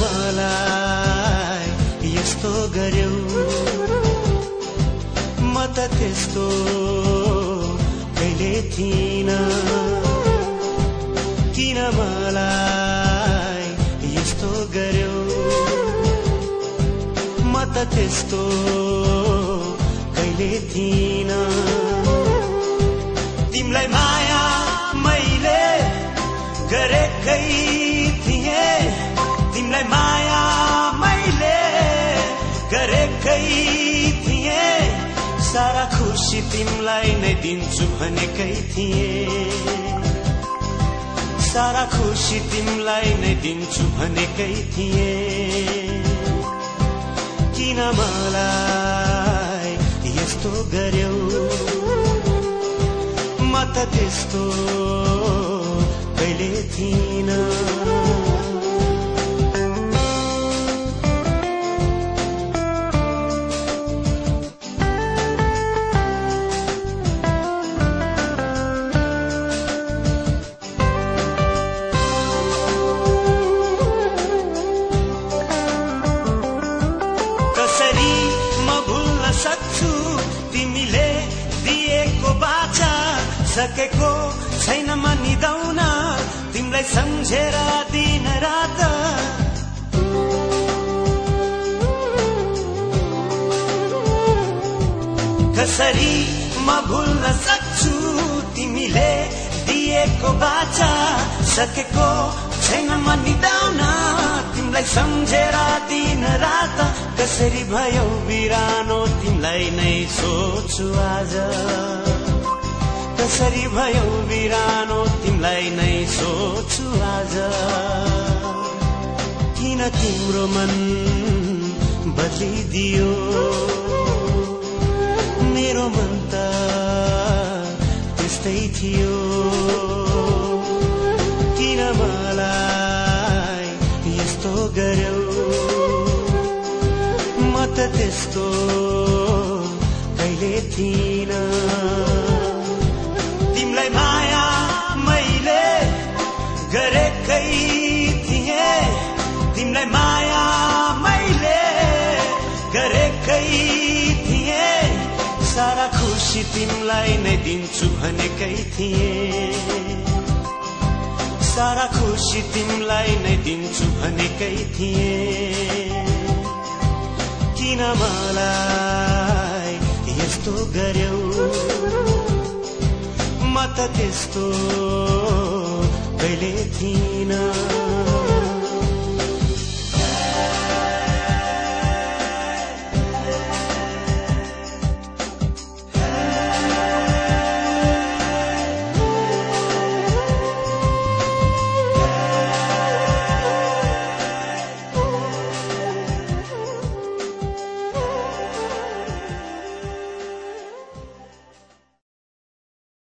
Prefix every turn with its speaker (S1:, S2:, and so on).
S1: मलाई यस्तो गर्यौ। म त त्यस्तो कहिले थिइन। किन मलाई यस्तो गर्यौ? म त त्यस्तो कहिले थिइन। तिमीलाई नै दिन्छु भनेकै थिएँ। सारा खुसी तिमीलाई नै दिन्छु भनेकै थिएँ। किन मलाई यस्तो गर्यौ? म त त्यस्तो कहिले थिइनँ। सक्छु। तिमीले दिएको बाचा सकेको छैन म निदाउन तिमीलाई सम्झेर दिन रात। कसरी म भुल्न सक्छु? तिमीले दिएको बाचा सकेको छैन म निदाउन तिमीलाई सम्झेर दिन कसरी भयो बिरानो तिमीलाई नै सोच्छु आज। कसरी भयो बिरानो तिमीलाई नै सोच्छु आज। किन तिम्रो मन बदलिदियो? मेरो मन त त्यस्तै थियो। त त्यस्तो कहिले थिइन। तिमीलाई माया मैले गरेकै थिएँ। तिमीलाई माया मैले गरेकै थिएँ। सारा खुसी तिमीलाई नै दिन्छु भनेकै थिएँ। सारा खुसी तिमीलाई नै दिन्छु भनेकै थिएँ। किन मलाई यस्तो गर्यौ म त त्यस्तो कहिले थिइनँ